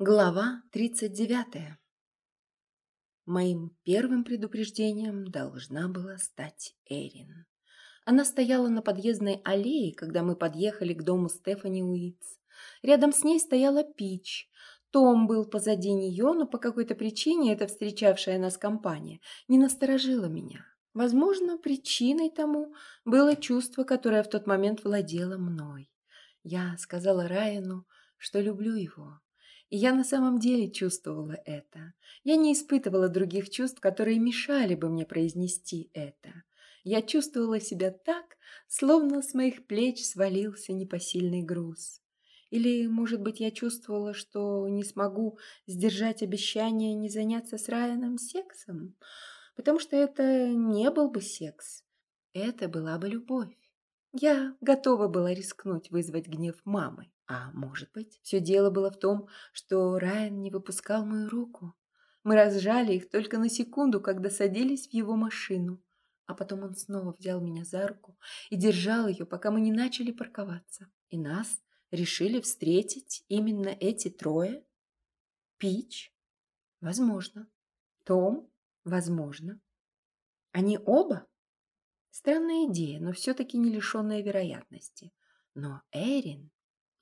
Глава 39. Моим первым предупреждением должна была стать Эрин. Она стояла на подъездной аллее, когда мы подъехали к дому Стефани Уитс. Рядом с ней стояла Пич. Том был позади нее, но по какой-то причине эта встречавшая нас компания не насторожила меня. Возможно, причиной тому было чувство, которое в тот момент владело мной. Я сказала Райану, что люблю его. И я на самом деле чувствовала это. Я не испытывала других чувств, которые мешали бы мне произнести это. Я чувствовала себя так, словно с моих плеч свалился непосильный груз. Или, может быть, я чувствовала, что не смогу сдержать обещание не заняться с Райаном сексом, потому что это не был бы секс. Это была бы любовь. Я готова была рискнуть вызвать гнев мамы. А может быть, все дело было в том, что Райан не выпускал мою руку. Мы разжали их только на секунду, когда садились в его машину. А потом он снова взял меня за руку и держал ее, пока мы не начали парковаться. И нас решили встретить именно эти трое? Пич? Возможно. Том? Возможно. Они оба? Странная идея, но все-таки не лишенная вероятности. Но Эрин...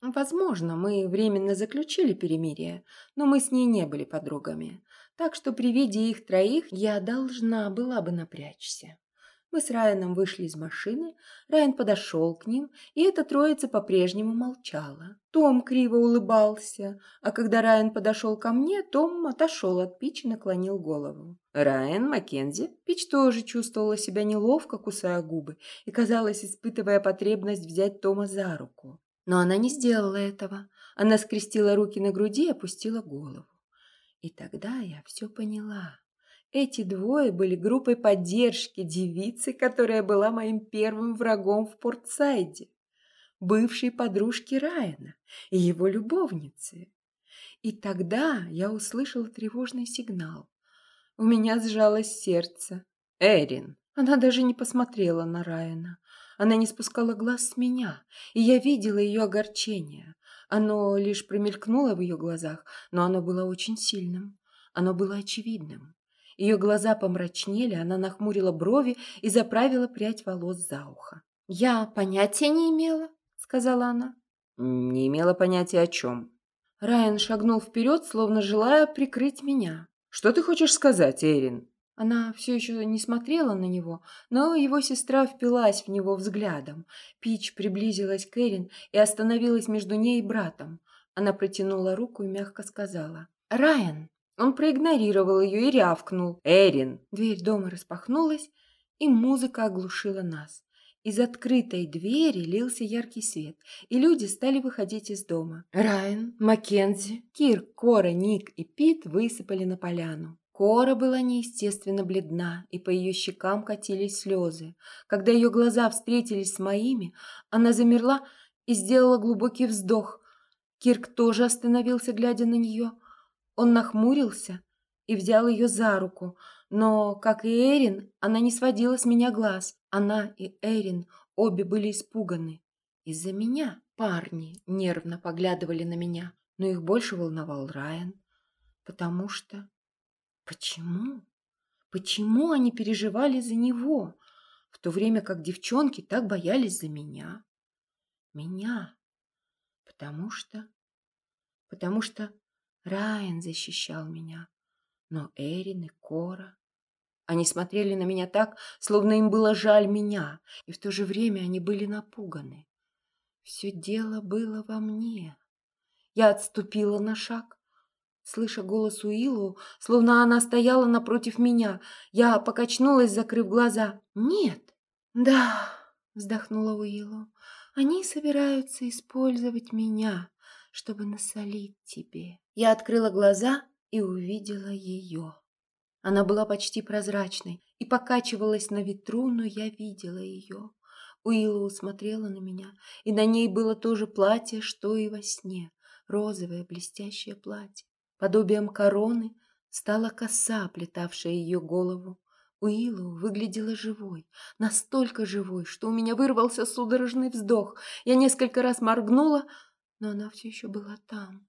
Возможно, мы временно заключили перемирие, но мы с ней не были подругами, так что при виде их троих я должна была бы напрячься. Мы с Райаном вышли из машины, Райан подошел к ним, и эта троица по-прежнему молчала. Том криво улыбался, а когда Райан подошел ко мне, Том отошел от Пич и наклонил голову. Райан, Маккензи. Пич тоже чувствовала себя неловко, кусая губы, и, казалось, испытывая потребность взять Тома за руку. Но она не сделала этого. Она скрестила руки на груди и опустила голову. И тогда я все поняла. Эти двое были группой поддержки девицы, которая была моим первым врагом в Портсайде, бывшей подружки Райана и его любовницы. И тогда я услышала тревожный сигнал. У меня сжалось сердце. Эрин. Она даже не посмотрела на Райана. Она не спускала глаз с меня, и я видела ее огорчение. Оно лишь промелькнуло в ее глазах, но оно было очень сильным. Оно было очевидным. Ее глаза помрачнели, она нахмурила брови и заправила прядь волос за ухо. «Я понятия не имела», — сказала она. «Не имела понятия о чем». Райан шагнул вперед, словно желая прикрыть меня. «Что ты хочешь сказать, Эрин?» Она все еще не смотрела на него, но его сестра впилась в него взглядом. Пич приблизилась к Эрин и остановилась между ней и братом. Она протянула руку и мягко сказала. «Райан!» Он проигнорировал ее и рявкнул. «Эрин!» Дверь дома распахнулась, и музыка оглушила нас. Из открытой двери лился яркий свет, и люди стали выходить из дома. Райан, Маккензи, Кир, Кора, Ник и Пит высыпали на поляну. Кора была неестественно бледна, и по ее щекам катились слезы. Когда ее глаза встретились с моими, она замерла и сделала глубокий вздох. Кирк тоже остановился, глядя на нее. Он нахмурился и взял ее за руку, но, как и Эрин, она не сводила с меня глаз. Она и Эрин обе были испуганы. Из-за меня парни нервно поглядывали на меня, но их больше волновал Райан, потому что... Почему? Почему они переживали за него, в то время как девчонки так боялись за меня? Меня. Потому что... Потому что Райан защищал меня. Но Эрин и Кора... Они смотрели на меня так, словно им было жаль меня, и в то же время они были напуганы. Все дело было во мне. Я отступила на шаг, Слыша голос Уиллу, словно она стояла напротив меня, я покачнулась, закрыв глаза. «Нет!» «Да!» — вздохнула Уиллу. «Они собираются использовать меня, чтобы насолить тебе». Я открыла глаза и увидела ее. Она была почти прозрачной и покачивалась на ветру, но я видела ее. Уиллу смотрела на меня, и на ней было то же платье, что и во сне, розовое блестящее платье. Подобием короны стала коса, оплетавшая ее голову. Уиллу выглядела живой, настолько живой, что у меня вырвался судорожный вздох. Я несколько раз моргнула, но она все еще была там.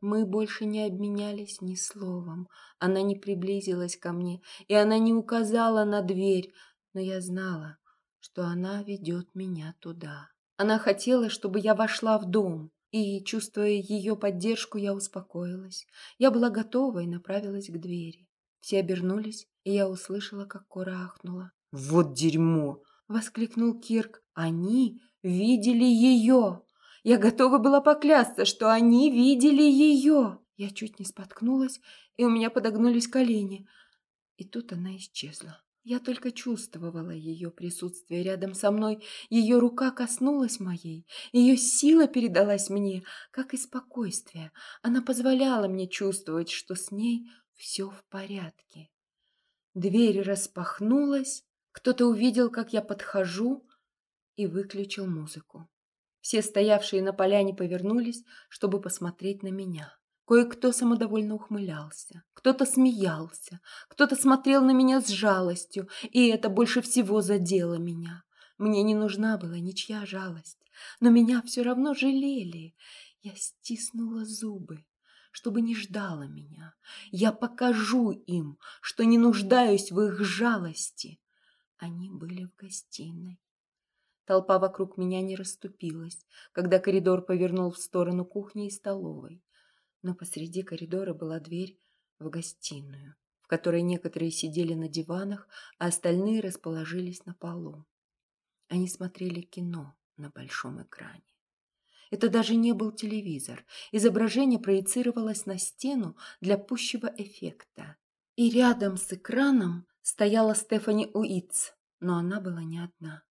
Мы больше не обменялись ни словом. Она не приблизилась ко мне, и она не указала на дверь, но я знала, что она ведет меня туда. Она хотела, чтобы я вошла в дом, и, чувствуя ее поддержку, я успокоилась. Я была готова и направилась к двери. Все обернулись, и я услышала, как Кора ахнула. «Вот дерьмо!» — воскликнул Кирк. «Они видели ее!» Я готова была поклясться, что они видели ее. Я чуть не споткнулась, и у меня подогнулись колени. И тут она исчезла. Я только чувствовала ее присутствие рядом со мной. Ее рука коснулась моей. Ее сила передалась мне, как и спокойствие. Она позволяла мне чувствовать, что с ней все в порядке. Дверь распахнулась. Кто-то увидел, как я подхожу, и выключил музыку. Все стоявшие на поляне повернулись, чтобы посмотреть на меня. Кое-кто самодовольно ухмылялся, кто-то смеялся, кто-то смотрел на меня с жалостью, и это больше всего задело меня. Мне не нужна была ничья жалость, но меня все равно жалели. Я стиснула зубы, чтобы не ждала меня. Я покажу им, что не нуждаюсь в их жалости. Они были в гостиной. Толпа вокруг меня не расступилась, когда коридор повернул в сторону кухни и столовой. Но посреди коридора была дверь в гостиную, в которой некоторые сидели на диванах, а остальные расположились на полу. Они смотрели кино на большом экране. Это даже не был телевизор. Изображение проецировалось на стену для пущего эффекта. И рядом с экраном стояла Стефани Уитц, но она была не одна.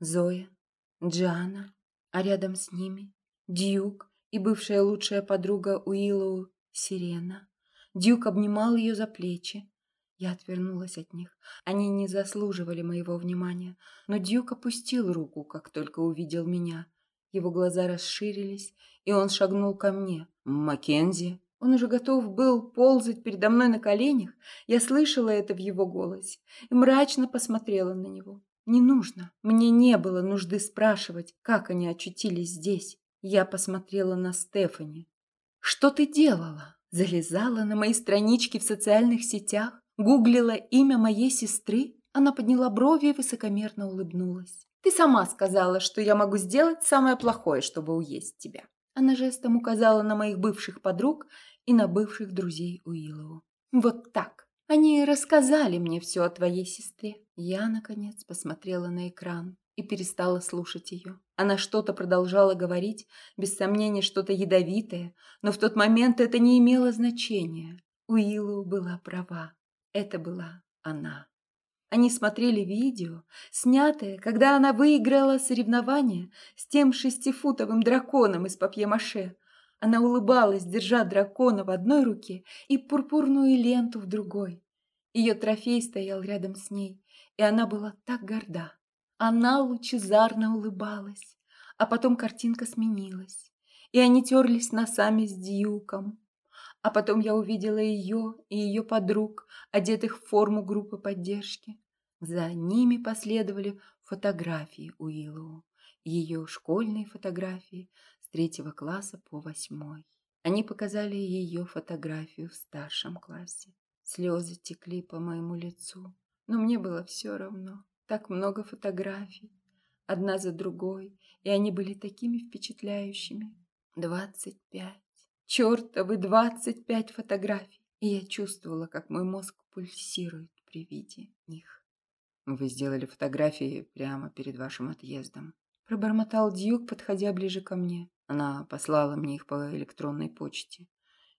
Зоя, Джана, а рядом с ними Дьюк и бывшая лучшая подруга Уиллоу Сирена. Дьюк обнимал ее за плечи. Я отвернулась от них. Они не заслуживали моего внимания, но Дьюк опустил руку, как только увидел меня. Его глаза расширились, и он шагнул ко мне. «Маккензи!» Он уже готов был ползать передо мной на коленях. Я слышала это в его голосе и мрачно посмотрела на него. Не нужно. Мне не было нужды спрашивать, как они очутились здесь. Я посмотрела на Стефани. Что ты делала? Залезала на мои странички в социальных сетях? Гуглила имя моей сестры? Она подняла брови и высокомерно улыбнулась. Ты сама сказала, что я могу сделать самое плохое, чтобы уесть тебя. Она жестом указала на моих бывших подруг и на бывших друзей Уиллоу. Вот так. Они рассказали мне все о твоей сестре. Я, наконец, посмотрела на экран и перестала слушать ее. Она что-то продолжала говорить, без сомнения что-то ядовитое, но в тот момент это не имело значения. Уиллу была права. Это была она. Они смотрели видео, снятое, когда она выиграла соревнование с тем шестифутовым драконом из папье-маше, она улыбалась, держа дракона в одной руке и пурпурную ленту в другой. Ее трофей стоял рядом с ней, и она была так горда. Она лучезарно улыбалась, а потом картинка сменилась, и они терлись носами с Дьюком. А потом я увидела ее и ее подруг, одетых в форму группы поддержки. За ними последовали фотографии Уиллоу, ее школьные фотографии третьего класса по восьмой. Они показали ее фотографию в старшем классе. Слезы текли по моему лицу, но мне было все равно. Так много фотографий, одна за другой, и они были такими впечатляющими. Двадцать пять. Чертовы двадцать пять фотографий. И я чувствовала, как мой мозг пульсирует при виде них. Вы сделали фотографии прямо перед вашим отъездом. Пробормотал Дьюк, подходя ближе ко мне. Она послала мне их по электронной почте.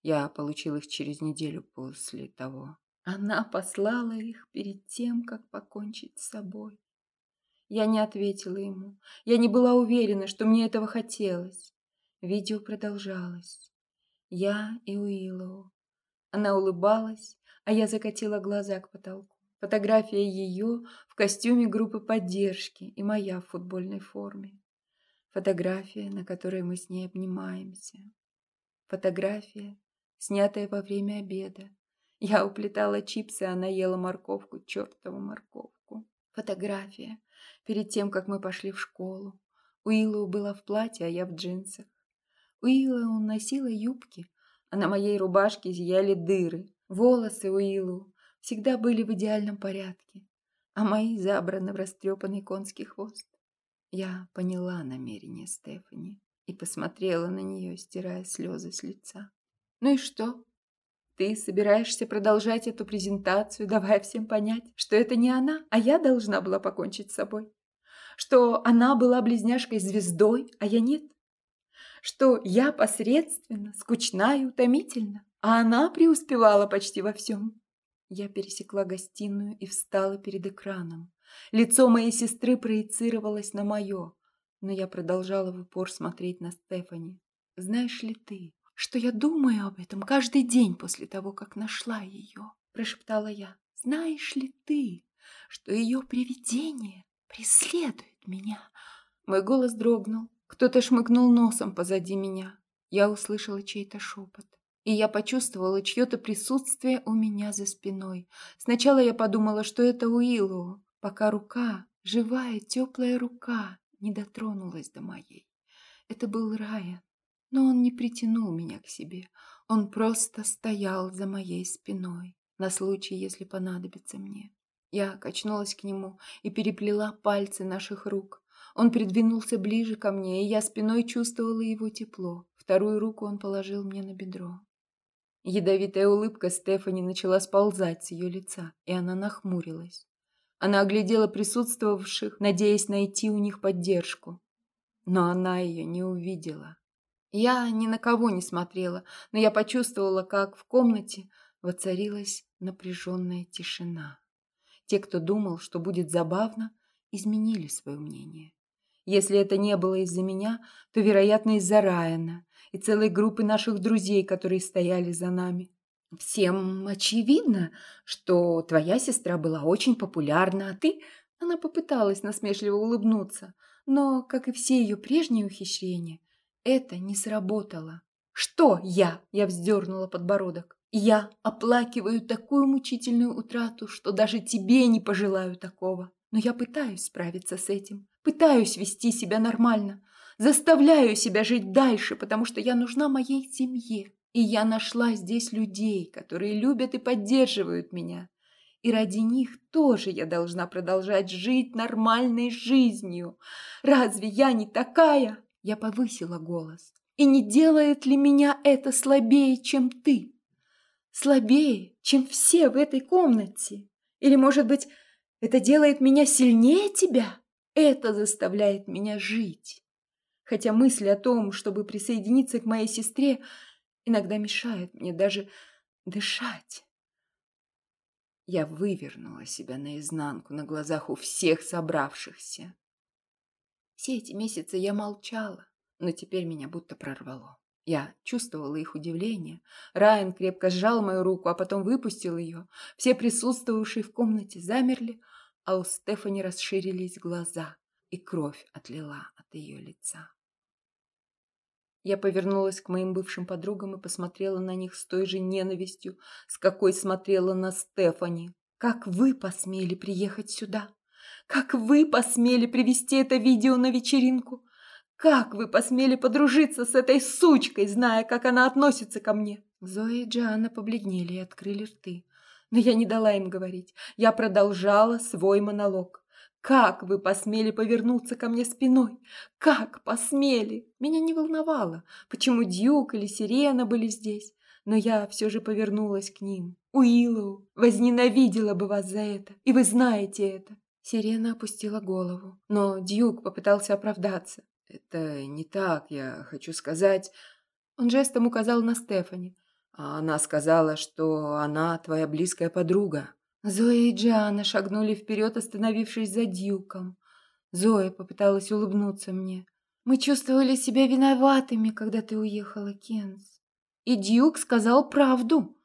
Я получил их через неделю после того. Она послала их перед тем, как покончить с собой. Я не ответила ему. Я не была уверена, что мне этого хотелось. Видео продолжалось. Я и Уиллоу. Она улыбалась, а я закатила глаза к потолку. Фотография ее в костюме группы поддержки и моя в футбольной форме. Фотография, на которой мы с ней обнимаемся. Фотография, снятая во время обеда. Я уплетала чипсы, а она ела морковку, чертову морковку. Фотография, перед тем, как мы пошли в школу. Уиллоу была в платье, а я в джинсах. Уиллоу носила юбки, а на моей рубашке зияли дыры. Волосы Уиллу всегда были в идеальном порядке, а мои забраны в растрепанный конский хвост. Я поняла намерение Стефани и посмотрела на нее, стирая слезы с лица. «Ну и что? Ты собираешься продолжать эту презентацию, давая всем понять, что это не она, а я должна была покончить с собой? Что она была близняшкой-звездой, а я нет? Что я посредственно, скучна и утомительна, а она преуспевала почти во всем?» Я пересекла гостиную и встала перед экраном. Лицо моей сестры проецировалось на мое, но я продолжала в упор смотреть на Стефани. «Знаешь ли ты, что я думаю об этом каждый день после того, как нашла ее?» – прошептала я. «Знаешь ли ты, что ее привидение преследует меня?» Мой голос дрогнул. Кто-то шмыгнул носом позади меня. Я услышала чей-то шепот и я почувствовала чье-то присутствие у меня за спиной. Сначала я подумала, что это Уиллу, пока рука, живая, теплая рука, не дотронулась до моей. Это был Райан, но он не притянул меня к себе. Он просто стоял за моей спиной, на случай, если понадобится мне. Я качнулась к нему и переплела пальцы наших рук. Он придвинулся ближе ко мне, и я спиной чувствовала его тепло. Вторую руку он положил мне на бедро. Ядовитая улыбка Стефани начала сползать с ее лица, и она нахмурилась. Она оглядела присутствовавших, надеясь найти у них поддержку. Но она ее не увидела. Я ни на кого не смотрела, но я почувствовала, как в комнате воцарилась напряженная тишина. Те, кто думал, что будет забавно, изменили свое мнение. Если это не было из-за меня, то, вероятно, из-за Райана и целой группы наших друзей, которые стояли за нами. Всем очевидно, что твоя сестра была очень популярна, а ты... Она попыталась насмешливо улыбнуться, но, как и все ее прежние ухищрения, это не сработало. «Что я?» – я вздернула подбородок. «Я оплакиваю такую мучительную утрату, что даже тебе не пожелаю такого. Но я пытаюсь справиться с этим. Пытаюсь вести себя нормально. Заставляю себя жить дальше, потому что я нужна моей семье. И я нашла здесь людей, которые любят и поддерживают меня. И ради них тоже я должна продолжать жить нормальной жизнью. Разве я не такая? Я повысила голос. И не делает ли меня это слабее, чем ты? Слабее, чем все в этой комнате? Или, может быть, это делает меня сильнее тебя? Это заставляет меня жить. Хотя мысли о том, чтобы присоединиться к моей сестре, иногда мешают мне даже дышать. Я вывернула себя наизнанку на глазах у всех собравшихся. Все эти месяцы я молчала, но теперь меня будто прорвало. Я чувствовала их удивление. Райан крепко сжал мою руку, а потом выпустил ее. Все присутствовавшие в комнате замерли, а у Стефани расширились глаза, и кровь отлила от ее лица. Я повернулась к моим бывшим подругам и посмотрела на них с той же ненавистью, с какой смотрела на Стефани. «Как вы посмели приехать сюда? Как вы посмели привести это видео на вечеринку? Как вы посмели подружиться с этой сучкой, зная, как она относится ко мне?» Зоя и Джоанна побледнели и открыли рты. Но я не дала им говорить. Я продолжала свой монолог. «Как вы посмели повернуться ко мне спиной? Как посмели?» Меня не волновало, почему Дьюк или Сирена были здесь. Но я все же повернулась к ним. Уиллоу возненавидела бы вас за это, и вы знаете это. Сирена опустила голову, но Дьюк попытался оправдаться. «Это не так, я хочу сказать...» Он жестом указал на Стефани. А она сказала, что она твоя близкая подруга. Зоя и Джиана шагнули вперед, остановившись за Дьюком. Зоя попыталась улыбнуться мне. Мы чувствовали себя виноватыми, когда ты уехала, Кенс. И Дьюк сказал правду.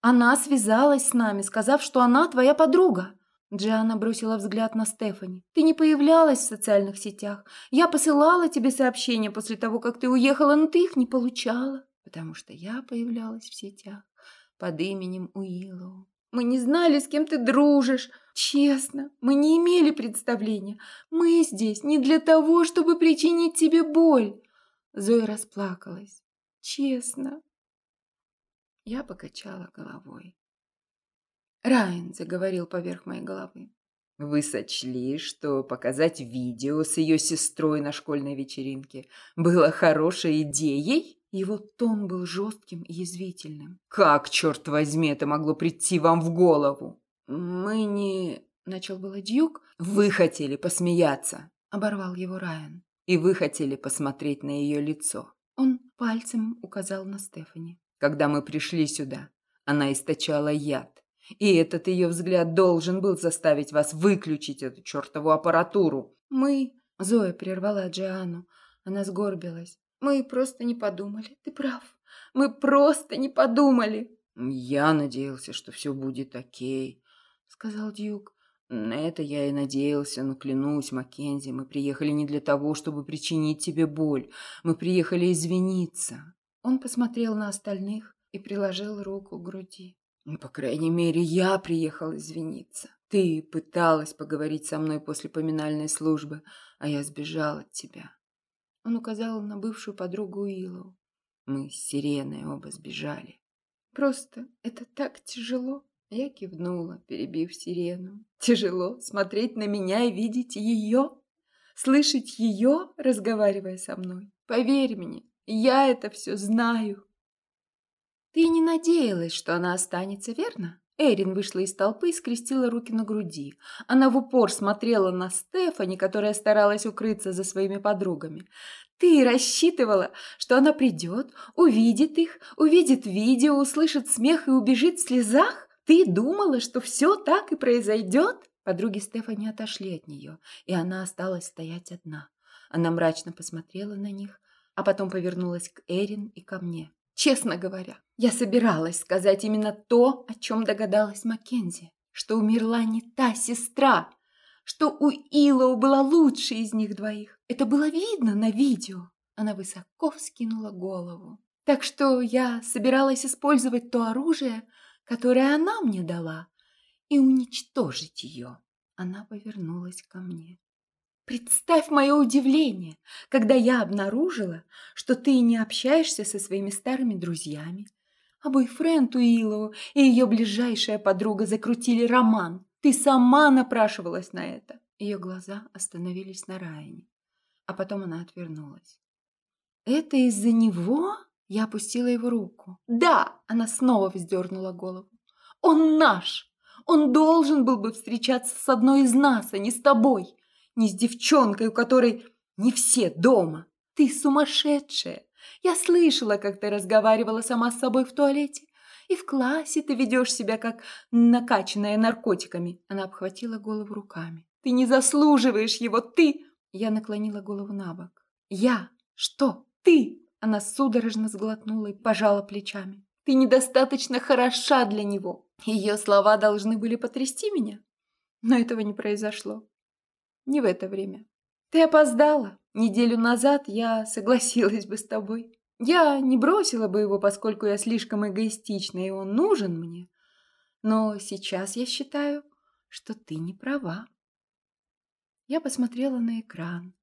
Она связалась с нами, сказав, что она твоя подруга. Джиана бросила взгляд на Стефани. «Ты не появлялась в социальных сетях. Я посылала тебе сообщения после того, как ты уехала, но ты их не получала» потому что я появлялась в сетях под именем Уиллоу. Мы не знали, с кем ты дружишь. Честно, мы не имели представления. Мы здесь не для того, чтобы причинить тебе боль. Зоя расплакалась. Честно. Я покачала головой. Райан заговорил поверх моей головы. Вы сочли, что показать видео с ее сестрой на школьной вечеринке было хорошей идеей? Его тон был жестким и язвительным. Как, черт возьми, это могло прийти вам в голову? Мы не... Начал было Дьюк. Вы хотели посмеяться. Оборвал его Райан. И вы хотели посмотреть на ее лицо. Он пальцем указал на Стефани. Когда мы пришли сюда, она источала яд. И этот ее взгляд должен был заставить вас выключить эту чертову аппаратуру. Мы... Зоя прервала Джиану. Она сгорбилась. Мы просто не подумали. Ты прав. Мы просто не подумали. Я надеялся, что все будет окей, сказал Дьюк. На это я и надеялся, но клянусь, Маккензи, мы приехали не для того, чтобы причинить тебе боль. Мы приехали извиниться. Он посмотрел на остальных и приложил руку к груди. Ну, по крайней мере, я приехал извиниться. Ты пыталась поговорить со мной после поминальной службы, а я сбежал от тебя. Он указал на бывшую подругу Уиллоу. Мы с Сиреной оба сбежали. Просто это так тяжело. Я кивнула, перебив Сирену. Тяжело смотреть на меня и видеть ее, слышать ее, разговаривая со мной. Поверь мне, я это все знаю. Ты не надеялась, что она останется, верно? Эрин вышла из толпы и скрестила руки на груди. Она в упор смотрела на Стефани, которая старалась укрыться за своими подругами. «Ты рассчитывала, что она придет, увидит их, увидит видео, услышит смех и убежит в слезах? Ты думала, что все так и произойдет?» Подруги Стефани отошли от нее, и она осталась стоять одна. Она мрачно посмотрела на них, а потом повернулась к Эрин и ко мне. Честно говоря, я собиралась сказать именно то, о чем догадалась Маккензи, что умерла не та сестра, что у Илоу была лучшая из них двоих. Это было видно на видео. Она высоко вскинула голову. Так что я собиралась использовать то оружие, которое она мне дала, и уничтожить ее. Она повернулась ко мне. Представь мое удивление, когда я обнаружила, что ты не общаешься со своими старыми друзьями. А бойфренд Уиллоу и ее ближайшая подруга закрутили роман. Ты сама напрашивалась на это. Ее глаза остановились на Райане, а потом она отвернулась. Это из-за него? Я опустила его руку. Да, она снова вздернула голову. Он наш. Он должен был бы встречаться с одной из нас, а не с тобой не с девчонкой, у которой не все дома. Ты сумасшедшая. Я слышала, как ты разговаривала сама с собой в туалете. И в классе ты ведешь себя, как накачанная наркотиками. Она обхватила голову руками. Ты не заслуживаешь его, ты... Я наклонила голову на бок. Я? Что? Ты? Она судорожно сглотнула и пожала плечами. Ты недостаточно хороша для него. Ее слова должны были потрясти меня. Но этого не произошло. Не в это время. Ты опоздала. Неделю назад я согласилась бы с тобой. Я не бросила бы его, поскольку я слишком эгоистична, и он нужен мне. Но сейчас я считаю, что ты не права. Я посмотрела на экран.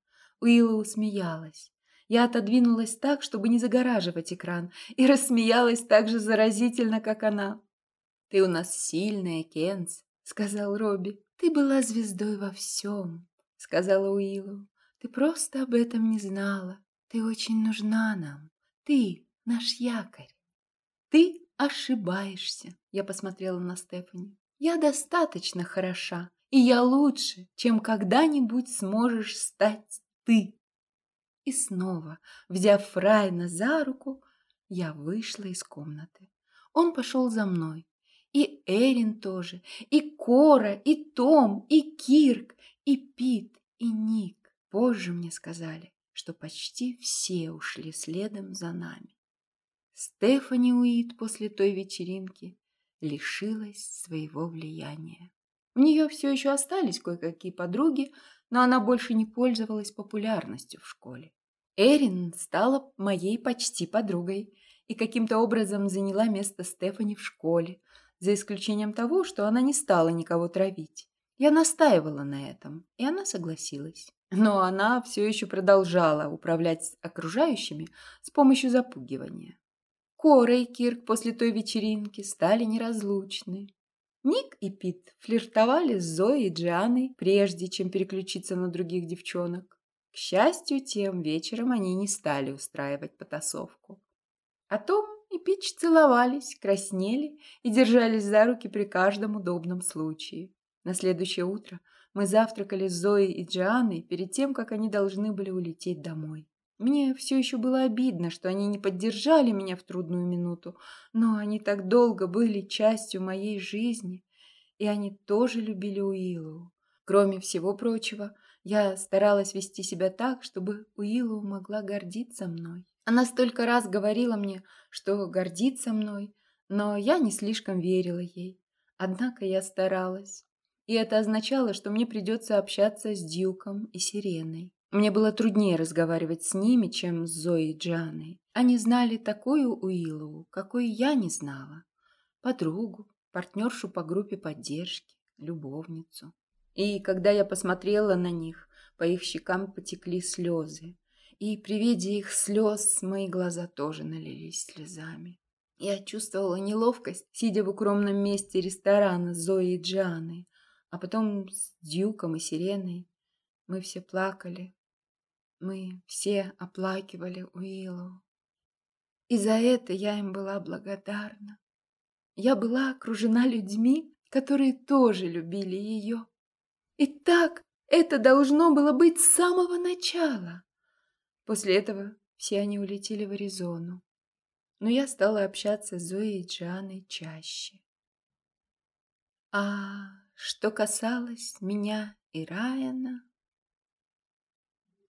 Уилла усмеялась. Я отодвинулась так, чтобы не загораживать экран, и рассмеялась так же заразительно, как она. «Ты у нас сильная, Кенс», — сказал Робби. «Ты была звездой во всем сказала Уиллу. Ты просто об этом не знала. Ты очень нужна нам. Ты наш якорь. Ты ошибаешься. Я посмотрела на Стефани. Я достаточно хороша, и я лучше, чем когда-нибудь сможешь стать ты. И снова, взяв Райна за руку, я вышла из комнаты. Он пошел за мной. И Эрин тоже, и Кора, и Том, и Кирк, и Пит, и Ник. Позже мне сказали, что почти все ушли следом за нами. Стефани Уит после той вечеринки лишилась своего влияния. У нее все еще остались кое-какие подруги, но она больше не пользовалась популярностью в школе. Эрин стала моей почти подругой и каким-то образом заняла место Стефани в школе, за исключением того, что она не стала никого травить. Я настаивала на этом, и она согласилась. Но она все еще продолжала управлять окружающими с помощью запугивания. Кора и Кирк после той вечеринки стали неразлучны. Ник и Пит флиртовали с Зоей и Джианой, прежде чем переключиться на других девчонок. К счастью, тем вечером они не стали устраивать потасовку. А Том и Пич целовались, краснели и держались за руки при каждом удобном случае. На следующее утро мы завтракали с Зоей и Джианой перед тем, как они должны были улететь домой. Мне все еще было обидно, что они не поддержали меня в трудную минуту, но они так долго были частью моей жизни, и они тоже любили Уиллу. Кроме всего прочего, я старалась вести себя так, чтобы Уиллу могла гордиться мной. Она столько раз говорила мне, что гордится мной, но я не слишком верила ей. Однако я старалась, и это означало, что мне придется общаться с Дьюком и Сиреной. Мне было труднее разговаривать с ними, чем с Зоей и Джаной. Они знали такую Уиллову, какой я не знала. Подругу, партнершу по группе поддержки, любовницу. И когда я посмотрела на них, по их щекам потекли слезы. И при виде их слез мои глаза тоже налились слезами. Я чувствовала неловкость, сидя в укромном месте ресторана Зоей и Джаной, а потом с Дьюком и Сиреной. Мы все плакали, мы все оплакивали Уиллу. И за это я им была благодарна. Я была окружена людьми, которые тоже любили ее. И так это должно было быть с самого начала. После этого все они улетели в Аризону. Но я стала общаться с Зоей и Джаной чаще. А что касалось меня и Райана,